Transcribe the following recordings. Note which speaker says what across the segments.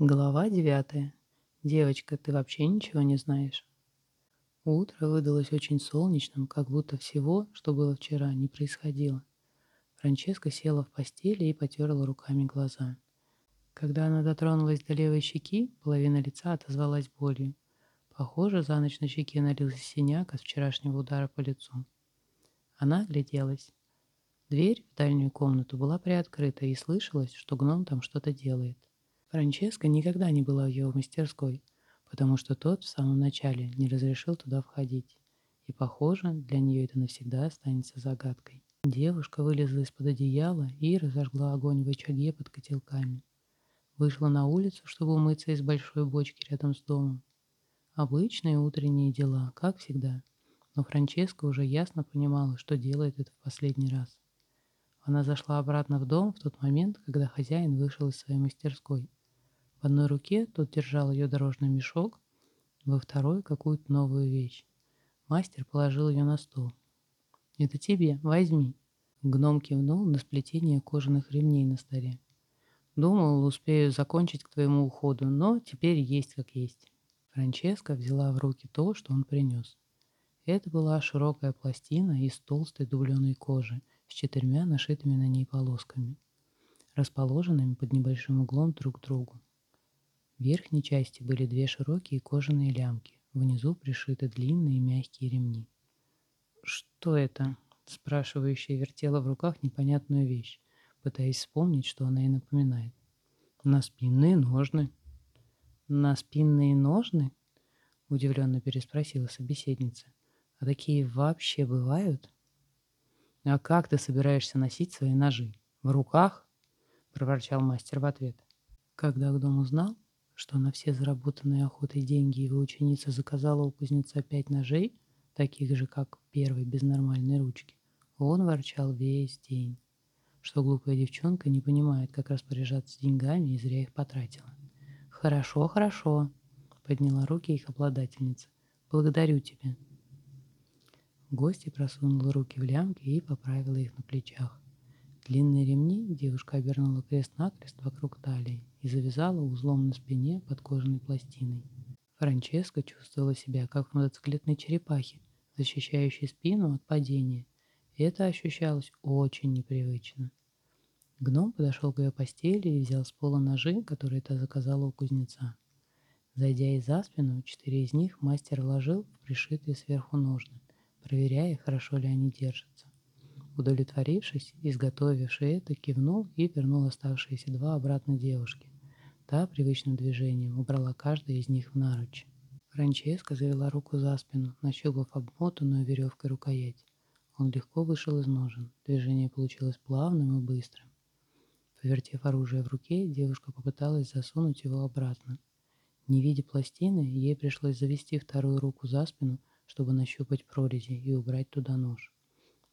Speaker 1: Глава девятая. Девочка, ты вообще ничего не знаешь? Утро выдалось очень солнечным, как будто всего, что было вчера, не происходило. Франческа села в постели и потерла руками глаза. Когда она дотронулась до левой щеки, половина лица отозвалась болью. Похоже, за ночь на щеке налился синяк от вчерашнего удара по лицу. Она огляделась. Дверь в дальнюю комнату была приоткрыта, и слышалось, что гном там что-то делает. Франческа никогда не была в его мастерской, потому что тот в самом начале не разрешил туда входить. И, похоже, для нее это навсегда останется загадкой. Девушка вылезла из-под одеяла и разожгла огонь в очаге под котелками. Вышла на улицу, чтобы умыться из большой бочки рядом с домом. Обычные утренние дела, как всегда. Но Франческа уже ясно понимала, что делает это в последний раз. Она зашла обратно в дом в тот момент, когда хозяин вышел из своей мастерской – в одной руке тот держал ее дорожный мешок, во второй какую-то новую вещь. Мастер положил ее на стол. «Это тебе, возьми». Гном кивнул на сплетение кожаных ремней на столе. «Думал, успею закончить к твоему уходу, но теперь есть как есть». Франческа взяла в руки то, что он принес. Это была широкая пластина из толстой дубленой кожи с четырьмя нашитыми на ней полосками, расположенными под небольшим углом друг к другу. В верхней части были две широкие кожаные лямки, внизу пришиты длинные мягкие ремни. «Что это?» – спрашивающая вертела в руках непонятную вещь, пытаясь вспомнить, что она ей напоминает. «На спинные ножны». «На спинные ножны?» – удивленно переспросила собеседница. «А такие вообще бывают?» «А как ты собираешься носить свои ножи? В руках?» – проворчал мастер в ответ. Когда Гдом узнал, что на все заработанные охотой деньги его ученица заказала у кузнеца пять ножей, таких же, как первый, без нормальной ручки, он ворчал весь день, что глупая девчонка не понимает, как распоряжаться деньгами и зря их потратила. «Хорошо, хорошо», — подняла руки их обладательница. «Благодарю тебя». Гостья просунула руки в лямки и поправила их на плечах. Длинные ремни девушка обернула крест-накрест вокруг талии и завязала узлом на спине под кожаной пластиной. Франческа чувствовала себя как в мотоциклетной черепахе, защищающей спину от падения. И это ощущалось очень непривычно. Гном подошел к ее постели и взял с пола ножи, которые та заказала у кузнеца. Зайдя из за спину, четыре из них мастер ложил в пришитые сверху ножны, проверяя, хорошо ли они держатся. Удовлетворившись, изготовивший это, кивнул и вернул оставшиеся два обратно девушке. Та привычным движением убрала каждый из них в наруч. Франческа завела руку за спину, нащупав обмотанную веревкой рукоять. Он легко вышел из ножен. Движение получилось плавным и быстрым. Повертев оружие в руке, девушка попыталась засунуть его обратно. Не видя пластины, ей пришлось завести вторую руку за спину, чтобы нащупать прорези и убрать туда нож.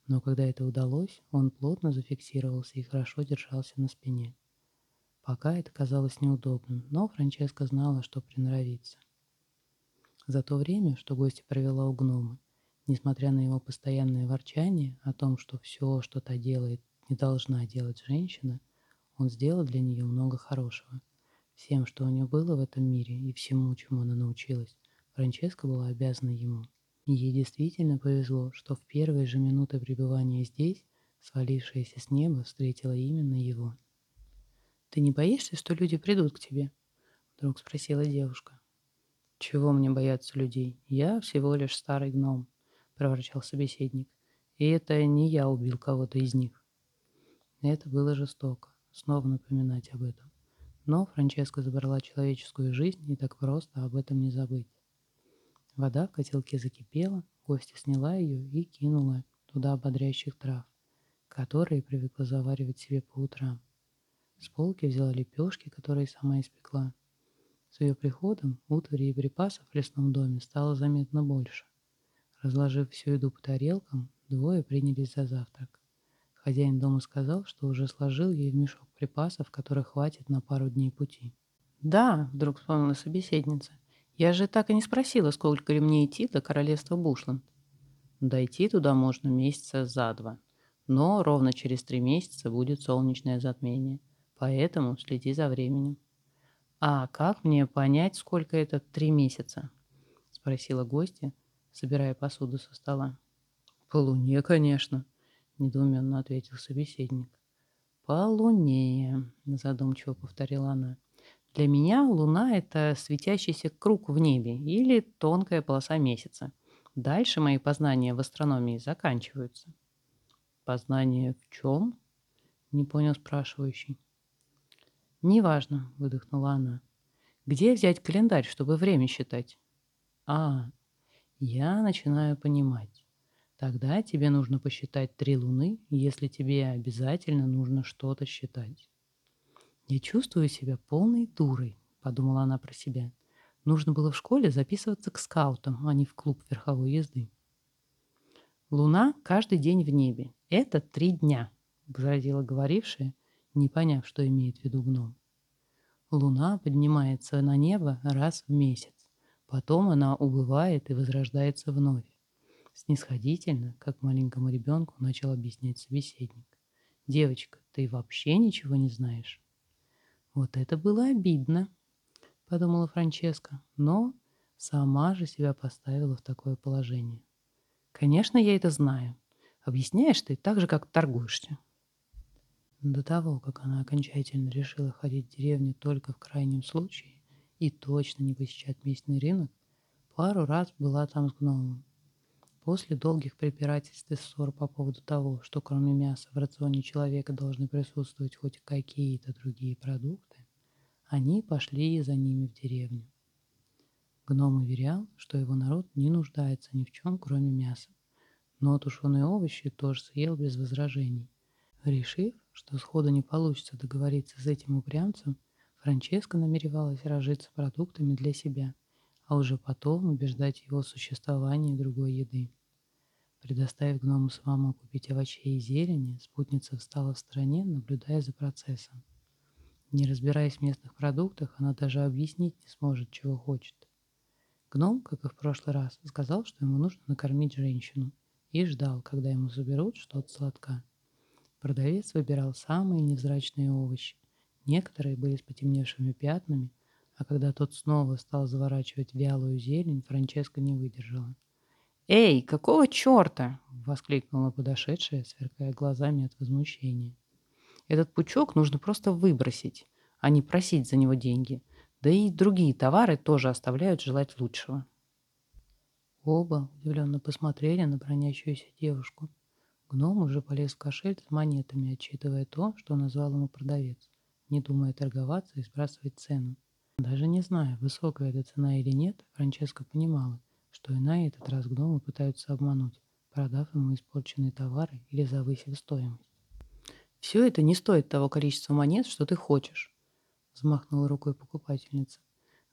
Speaker 1: Но когда это удалось, он плотно зафиксировался и хорошо держался на спине. Пока это казалось неудобным, но Франческа знала, что приноровится. За то время, что гостья провела у гнома, несмотря на его постоянное ворчание о том, что все, что та делает, не должна делать женщина, он сделал для нее много хорошего. Всем, что у нее было в этом мире и всему, чему она научилась, Франческа была обязана ему. Ей действительно повезло, что в первые же минуты пребывания здесь свалившаяся с неба встретила именно его. «Ты не боишься, что люди придут к тебе?» Вдруг спросила девушка. «Чего мне бояться людей? Я всего лишь старый гном», — проворчал собеседник. «И это не я убил кого-то из них». Это было жестоко, снова напоминать об этом. Но Франческа забрала человеческую жизнь, и так просто об этом не забыть. Вода в котелке закипела, гостья сняла ее и кинула туда ободряющих трав, которые привыкла заваривать себе по утрам. С полки взяла лепешки, которые сама испекла. С ее приходом утвари и припасов в лесном доме стало заметно больше. Разложив всю еду по тарелкам, двое принялись за завтрак. Хозяин дома сказал, что уже сложил ей в мешок припасов, которых хватит на пару дней пути. «Да», — вдруг вспомнила собеседница, я же так и не спросила, сколько ли мне идти до королевства Бушланд. Дойти туда можно месяца за два. Но ровно через три месяца будет солнечное затмение. Поэтому следи за временем. «А как мне понять, сколько это три месяца?» — спросила гостья, собирая посуду со стола. «По луне, конечно», — недоуменно ответил собеседник. «По луне», — задумчиво повторила она. «Для меня луна — это светящийся круг в небе или тонкая полоса месяца. Дальше мои познания в астрономии заканчиваются». «Познание в чем?» — не понял спрашивающий. «Неважно», — выдохнула она. «Где взять календарь, чтобы время считать?» «А, я начинаю понимать. Тогда тебе нужно посчитать три луны, если тебе обязательно нужно что-то считать». «Я чувствую себя полной дурой», — подумала она про себя. «Нужно было в школе записываться к скаутам, а не в клуб верховой езды». «Луна каждый день в небе. Это три дня», — возразила говорившая, не поняв, что имеет в виду гном. Луна поднимается на небо раз в месяц. Потом она убывает и возрождается вновь. Снисходительно, как маленькому ребенку, начал объяснять собеседник. «Девочка, ты вообще ничего не знаешь?» «Вот это было обидно», — подумала Франческа, но сама же себя поставила в такое положение. «Конечно, я это знаю. Объясняешь ты так же, как торгуешься». До того, как она окончательно решила ходить в деревню только в крайнем случае и точно не посещать местный рынок, пару раз была там с гномом. После долгих препирательств и ссор по поводу того, что кроме мяса в рационе человека должны присутствовать хоть какие-то другие продукты, они пошли за ними в деревню. Гном уверял, что его народ не нуждается ни в чем, кроме мяса, но тушеные овощи тоже съел без возражений. Решив, что сходу не получится договориться с этим упрямцем, Франческа намеревалась разжиться продуктами для себя, а уже потом убеждать его в существовании другой еды. Предоставив гному самому купить овощей и зелени, спутница встала в стороне, наблюдая за процессом. Не разбираясь в местных продуктах, она даже объяснить не сможет, чего хочет. Гном, как и в прошлый раз, сказал, что ему нужно накормить женщину, и ждал, когда ему заберут что-то сладкое. Продавец выбирал самые невзрачные овощи. Некоторые были с потемневшими пятнами, а когда тот снова стал заворачивать вялую зелень, Франческа не выдержала. «Эй, какого черта?» — воскликнула подошедшая, сверкая глазами от возмущения. «Этот пучок нужно просто выбросить, а не просить за него деньги. Да и другие товары тоже оставляют желать лучшего». Оба удивленно посмотрели на бронящуюся девушку — Гном уже полез в кошель с монетами, отчитывая то, что назвал ему продавец, не думая торговаться и сбрасывать цену. Даже не зная, высокая эта цена или нет, Франческа понимала, что и на этот раз гномы пытаются обмануть, продав ему испорченные товары или завысив стоимость. «Все это не стоит того количества монет, что ты хочешь», — взмахнула рукой покупательница.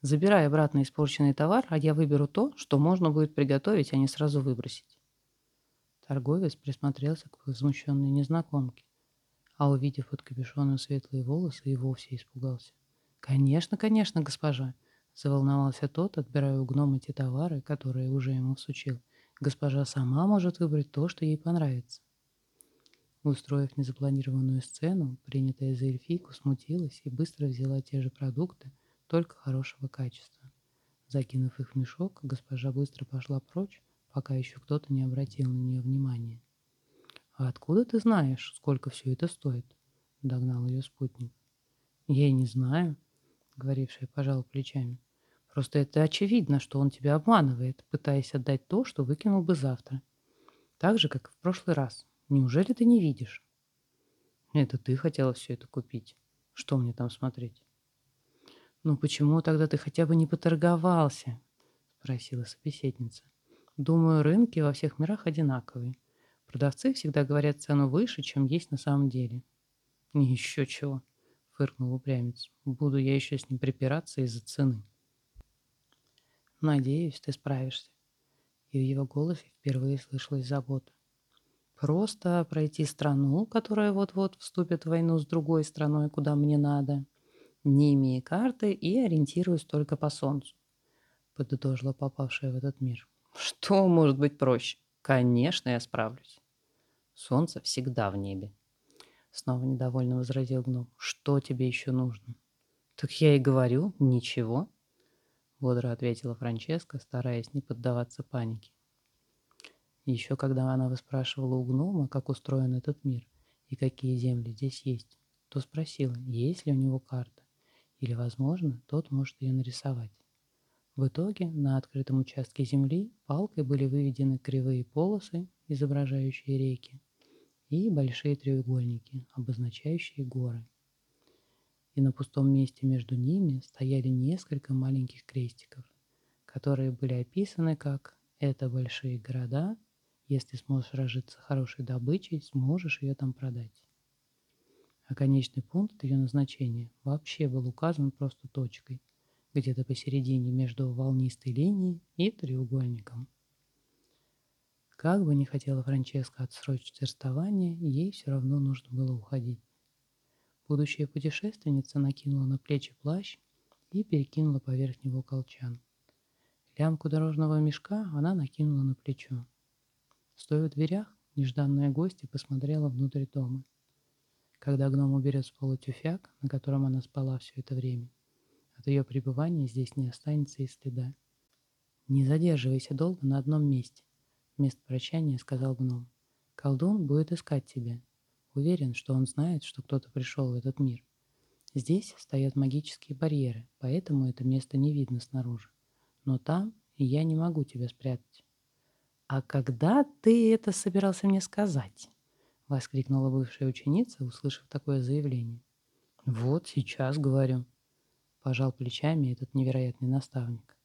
Speaker 1: «Забирай обратно испорченный товар, а я выберу то, что можно будет приготовить, а не сразу выбросить». Торговец присмотрелся к возмущенной незнакомке, а увидев под капюшоном светлые волосы, и вовсе испугался. «Конечно, конечно, госпожа!» — заволновался тот, отбирая у гнома те товары, которые уже ему всучил. «Госпожа сама может выбрать то, что ей понравится». Устроив незапланированную сцену, принятая за эльфийку смутилась и быстро взяла те же продукты, только хорошего качества. Закинув их в мешок, госпожа быстро пошла прочь, пока еще кто-то не обратил на нее внимания. «А откуда ты знаешь, сколько все это стоит?» — догнал ее спутник. «Я и не знаю», — говорившая пожал плечами. «Просто это очевидно, что он тебя обманывает, пытаясь отдать то, что выкинул бы завтра. Так же, как и в прошлый раз. Неужели ты не видишь?» «Это ты хотела все это купить. Что мне там смотреть?» «Ну почему тогда ты хотя бы не поторговался?» — спросила собеседница. Думаю, рынки во всех мирах одинаковые. Продавцы всегда говорят цену выше, чем есть на самом деле. Еще чего, фыркнул упрямец. Буду я еще с ним припираться из-за цены. Надеюсь, ты справишься. И в его голосе впервые слышалась забота. Просто пройти страну, которая вот-вот вступит в войну с другой страной, куда мне надо, не имея карты и ориентируясь только по солнцу, подытожила попавшая в этот мир. Что может быть проще? Конечно, я справлюсь. Солнце всегда в небе. Снова недовольно возразил гном. Что тебе еще нужно? «Так я и говорю, ничего», — бодро ответила Франческа, стараясь не поддаваться панике. Еще когда она выспрашивала у гнома, как устроен этот мир и какие земли здесь есть, то спросила, есть ли у него карта, или, возможно, тот может ее нарисовать. В итоге на открытом участке земли палкой были выведены кривые полосы, изображающие реки, и большие треугольники, обозначающие горы. И на пустом месте между ними стояли несколько маленьких крестиков, которые были описаны как «это большие города, если сможешь разжиться хорошей добычей, сможешь ее там продать». А конечный пункт ее назначения вообще был указан просто точкой, где-то посередине между волнистой линией и треугольником. Как бы не хотела Франческа отсрочить расставание, ей все равно нужно было уходить. Будущая путешественница накинула на плечи плащ и перекинула поверх него колчан. Лямку дорожного мешка она накинула на плечо. Стоя в дверях, нежданная гостья посмотрела внутрь дома. Когда гном уберет с пола тюфяк, на котором она спала все это время, от ее пребывания здесь не останется и следа. «Не задерживайся долго на одном месте», — вместо прощания сказал гном. «Колдун будет искать тебя. Уверен, что он знает, что кто-то пришел в этот мир. Здесь стоят магические барьеры, поэтому это место не видно снаружи. Но там я не могу тебя спрятать». «А когда ты это собирался мне сказать?» — воскликнула бывшая ученица, услышав такое заявление. «Вот сейчас говорю», Пожал плечами этот невероятный наставник.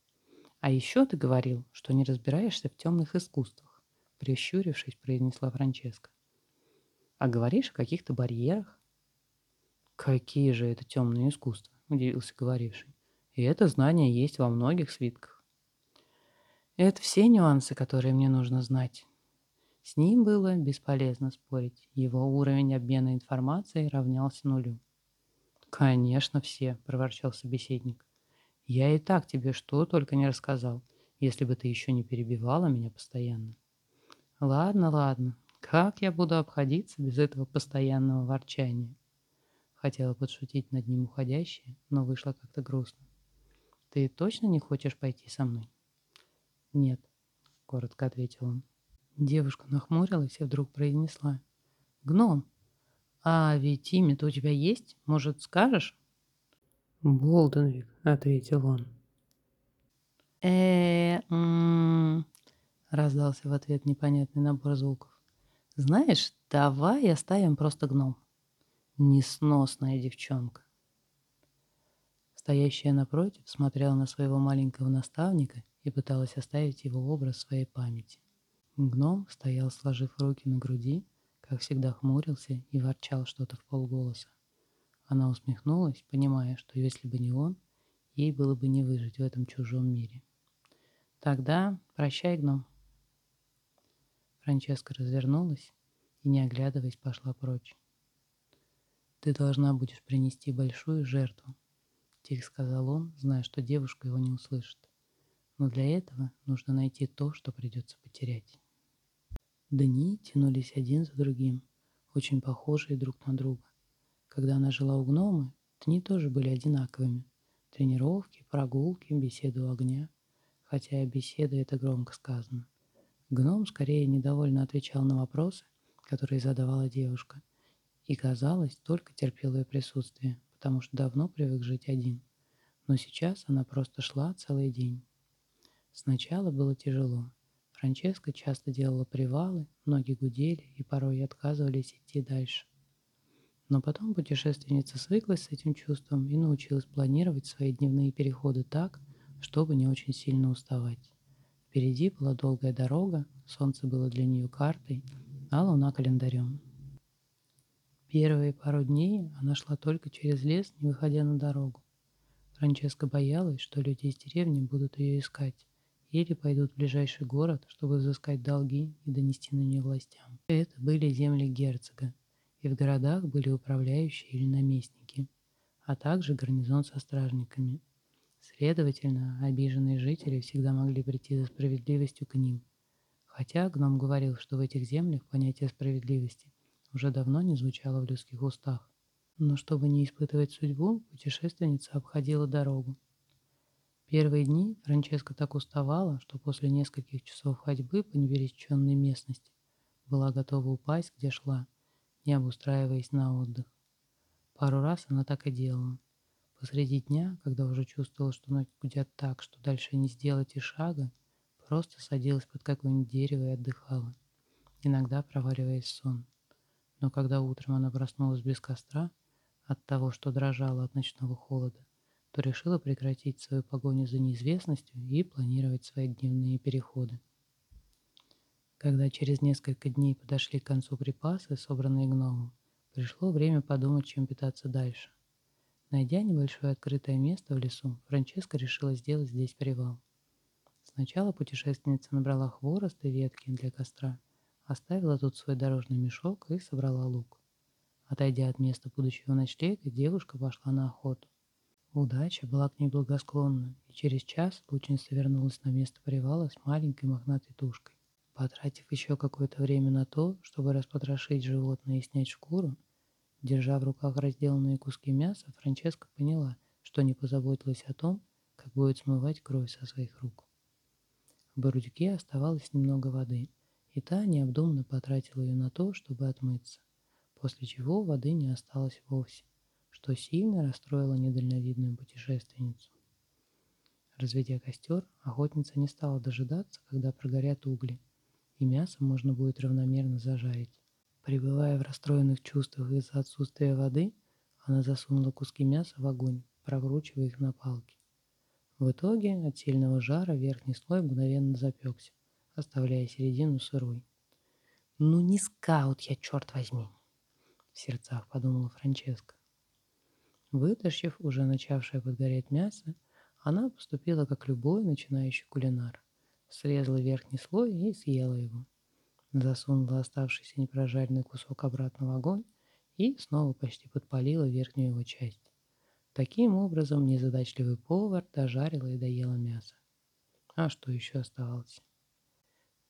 Speaker 1: А еще ты говорил, что не разбираешься в темных искусствах, прищурившись, произнесла Франческа. А говоришь о каких-то барьерах? Какие же это темные искусства? Удивился говоривший. И это знание есть во многих свитках. Это все нюансы, которые мне нужно знать. С ним было бесполезно спорить. Его уровень обмена информацией равнялся нулю. «Конечно все», — проворчал собеседник. «Я и так тебе что только не рассказал, если бы ты еще не перебивала меня постоянно». «Ладно, ладно. Как я буду обходиться без этого постоянного ворчания?» Хотела подшутить над ним уходящая, но вышло как-то грустно. «Ты точно не хочешь пойти со мной?» «Нет», — коротко ответил он. Девушка нахмурилась и вдруг произнесла. «Гном, «А ведь имя-то у тебя есть? Может, скажешь?» «Болденвик», — ответил он. э раздался в ответ непонятный набор звуков. «Знаешь, давай оставим просто гном. Несносная девчонка». Стоящая напротив смотрела на своего маленького наставника и пыталась оставить его образ в своей памяти. Гном стоял, сложив руки на груди, как всегда хмурился и ворчал что-то в полголоса. Она усмехнулась, понимая, что если бы не он, ей было бы не выжить в этом чужом мире. «Тогда прощай, гном». Франческа развернулась и, не оглядываясь, пошла прочь. «Ты должна будешь принести большую жертву», — тихо сказал он, зная, что девушка его не услышит. «Но для этого нужно найти то, что придется потерять». Дни тянулись один за другим, очень похожие друг на друга. Когда она жила у гнома, дни тоже были одинаковыми. Тренировки, прогулки, беседы у огня. Хотя беседа это громко сказано. Гном скорее недовольно отвечал на вопросы, которые задавала девушка, и, казалось, только терпел ее присутствие, потому что давно привык жить один. Но сейчас она просто шла целый день. Сначала было тяжело. Франческа часто делала привалы, ноги гудели и порой отказывались идти дальше. Но потом путешественница свыклась с этим чувством и научилась планировать свои дневные переходы так, чтобы не очень сильно уставать. Впереди была долгая дорога, солнце было для нее картой, а луна календарем. Первые пару дней она шла только через лес, не выходя на дорогу. Франческа боялась, что люди из деревни будут ее искать, или пойдут в ближайший город, чтобы взыскать долги и донести на нее властям. Это были земли герцога, и в городах были управляющие или наместники, а также гарнизон со стражниками. Следовательно, обиженные жители всегда могли прийти за справедливостью к ним. Хотя гном говорил, что в этих землях понятие справедливости уже давно не звучало в людских устах. Но чтобы не испытывать судьбу, путешественница обходила дорогу. Первые дни Франческа так уставала, что после нескольких часов ходьбы по непересеченной местности была готова упасть, где шла, не обустраиваясь на отдых. Пару раз она так и делала. Посреди дня, когда уже чувствовала, что ноги гудят так, что дальше не сделать и шага, просто садилась под какое-нибудь дерево и отдыхала, иногда проваливаясь в сон. Но когда утром она проснулась без костра, от того, что дрожала от ночного холода, то решила прекратить свою погоню за неизвестностью и планировать свои дневные переходы. Когда через несколько дней подошли к концу припасы, собранные гномом, пришло время подумать, чем питаться дальше. Найдя небольшое открытое место в лесу, Франческа решила сделать здесь привал. Сначала путешественница набрала хворост и ветки для костра, оставила тут свой дорожный мешок и собрала лук. Отойдя от места будущего ночлега, девушка пошла на охоту. Удача была к ней благосклонна, и через час лучница вернулась на место привала с маленькой мохнатой тушкой. Потратив еще какое-то время на то, чтобы распотрошить животное и снять шкуру, держа в руках разделанные куски мяса, Франческа поняла, что не позаботилась о том, как будет смывать кровь со своих рук. В барудике оставалось немного воды, и та необдуманно потратила ее на то, чтобы отмыться, после чего воды не осталось вовсе что сильно расстроило недальновидную путешественницу. Разведя костер, охотница не стала дожидаться, когда прогорят угли, и мясо можно будет равномерно зажарить. Пребывая в расстроенных чувствах из-за отсутствия воды, она засунула куски мяса в огонь, прокручивая их на палке. В итоге от сильного жара верхний слой мгновенно запекся, оставляя середину сырой. «Ну не скаут я, черт возьми!» В сердцах подумала Франческа. Вытащив уже начавшее подгореть мясо, она поступила как любой начинающий кулинар. Срезала верхний слой и съела его. Засунула оставшийся непрожаренный кусок обратно в огонь и снова почти подпалила верхнюю его часть. Таким образом, незадачливый повар дожарила и доела мясо. А что еще оставалось?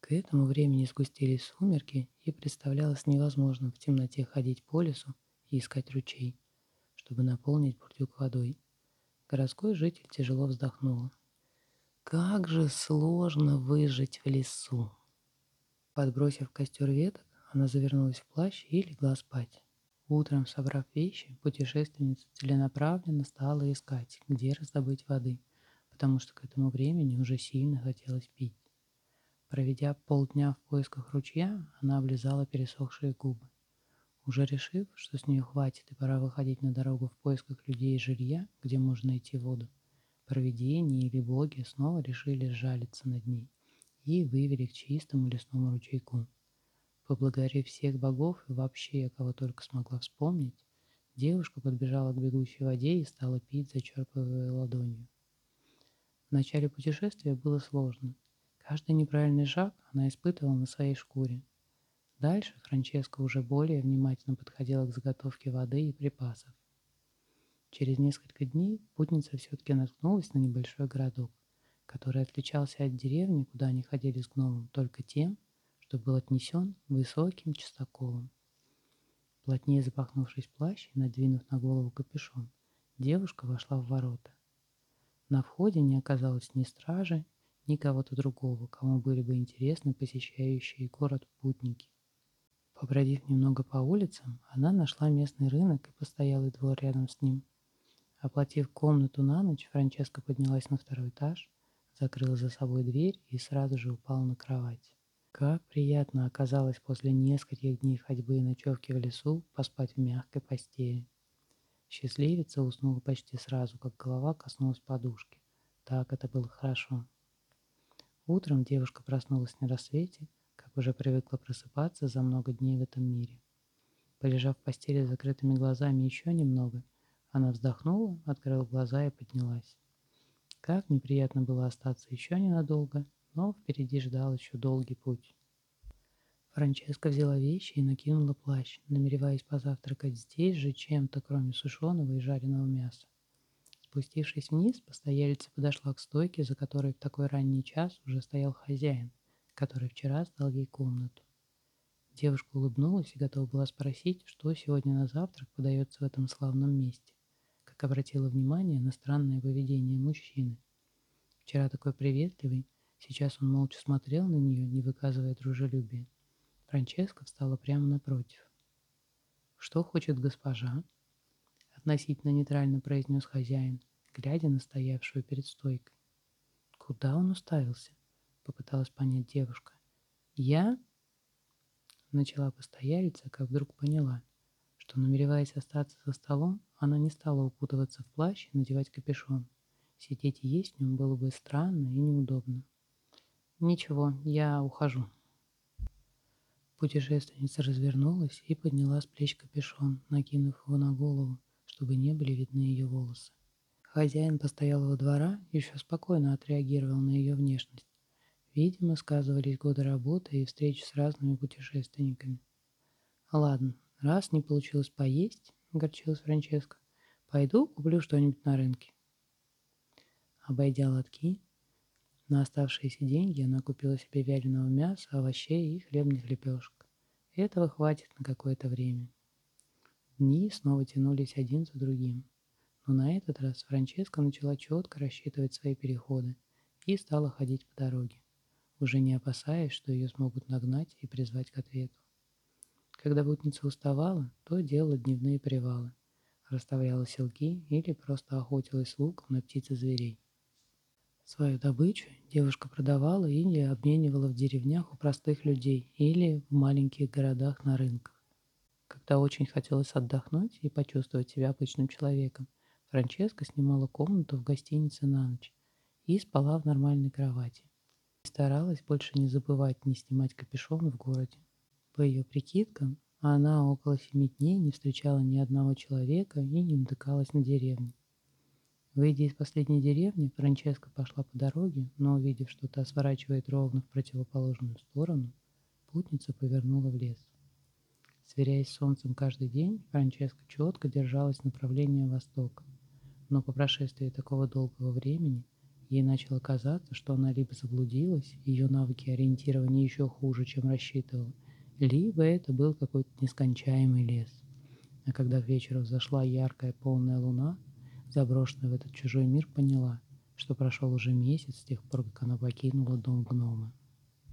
Speaker 1: К этому времени сгустились сумерки, и представлялось невозможным в темноте ходить по лесу и искать ручей чтобы наполнить бурдюк водой. Городской житель тяжело вздохнул. Как же сложно выжить в лесу. Подбросив костер веток, она завернулась в плащ и легла спать. Утром, собрав вещи, путешественница целенаправленно стала искать, где раздобыть воды, потому что к этому времени уже сильно хотелось пить. Проведя полдня в поисках ручья, она облизала пересохшие губы. Уже решив, что с нее хватит и пора выходить на дорогу в поисках людей и жилья, где можно найти воду, провидение или боги снова решили сжалиться над ней и вывели к чистому лесному ручейку. Поблагодарив всех богов и вообще, кого только смогла вспомнить, девушка подбежала к бегущей воде и стала пить, зачерпывая ладонью. В начале путешествия было сложно. Каждый неправильный шаг она испытывала на своей шкуре – Дальше Франческа уже более внимательно подходила к заготовке воды и припасов. Через несколько дней путница все-таки наткнулась на небольшой городок, который отличался от деревни, куда они ходили с гномом, только тем, что был отнесен высоким частоколом. Плотнее запахнувшись плащ и надвинув на голову капюшон, девушка вошла в ворота. На входе не оказалось ни стражи, ни кого-то другого, кому были бы интересны посещающие город путники. Побродив немного по улицам, она нашла местный рынок и постоялый двор рядом с ним. Оплатив комнату на ночь, Франческа поднялась на второй этаж, закрыла за собой дверь и сразу же упала на кровать. Как приятно оказалось после нескольких дней ходьбы и ночевки в лесу поспать в мягкой постели. Счастливица уснула почти сразу, как голова коснулась подушки. Так это было хорошо. Утром девушка проснулась на рассвете уже привыкла просыпаться за много дней в этом мире. Полежав в постели с закрытыми глазами еще немного, она вздохнула, открыла глаза и поднялась. Как неприятно было остаться еще ненадолго, но впереди ждал еще долгий путь. Франческа взяла вещи и накинула плащ, намереваясь позавтракать здесь же чем-то, кроме сушеного и жареного мяса. Спустившись вниз, постоялица подошла к стойке, за которой в такой ранний час уже стоял хозяин – который вчера сдал ей комнату. Девушка улыбнулась и готова была спросить, что сегодня на завтрак подается в этом славном месте, как обратила внимание на странное поведение мужчины. Вчера такой приветливый, сейчас он молча смотрел на нее, не выказывая дружелюбия. Франческа встала прямо напротив. «Что хочет госпожа?» Относительно нейтрально произнес хозяин, глядя на стоявшую перед стойкой. «Куда он уставился?» — попыталась понять девушка. «Я?» — начала постоялица, как вдруг поняла, что, намереваясь остаться за столом, она не стала укутываться в плащ и надевать капюшон. Сидеть и есть в нем было бы странно и неудобно. «Ничего, я ухожу». Путешественница развернулась и подняла с плеч капюшон, накинув его на голову, чтобы не были видны ее волосы. Хозяин постоялого двора еще спокойно отреагировал на ее внешность. Видимо, сказывались годы работы и встречи с разными путешественниками. «Ладно, раз не получилось поесть, — огорчилась Франческа, — пойду куплю что-нибудь на рынке». Обойдя лотки, на оставшиеся деньги она купила себе вяленого мяса, овощей и хлебных лепешек. Этого хватит на какое-то время. Дни снова тянулись один за другим. Но на этот раз Франческа начала четко рассчитывать свои переходы и стала ходить по дороге, уже не опасаясь, что ее смогут нагнать и призвать к ответу. Когда путница уставала, то делала дневные привалы, расставляла селки или просто охотилась с луком на птиц и зверей. Свою добычу девушка продавала или обменивала в деревнях у простых людей или в маленьких городах на рынках. Когда очень хотелось отдохнуть и почувствовать себя обычным человеком, Франческа снимала комнату в гостинице на ночь и спала в нормальной кровати. Старалась больше не забывать не снимать капюшон в городе. По ее прикидкам, она около семи дней не встречала ни одного человека и не натыкалась на деревню. Выйдя из последней деревни, Франческа пошла по дороге, но, увидев, что та сворачивает ровно в противоположную сторону, путница повернула в лес. Сверяясь с солнцем каждый день, Франческа четко держалась направления востока. Но по прошествии такого долгого времени ей начало казаться, что она либо заблудилась, ее навыки ориентирования еще хуже, чем рассчитывала, либо это был какой-то нескончаемый лес. А когда к вечеру взошла яркая полная луна, заброшенная в этот чужой мир, поняла, что прошел уже месяц с тех пор, как она покинула дом гнома.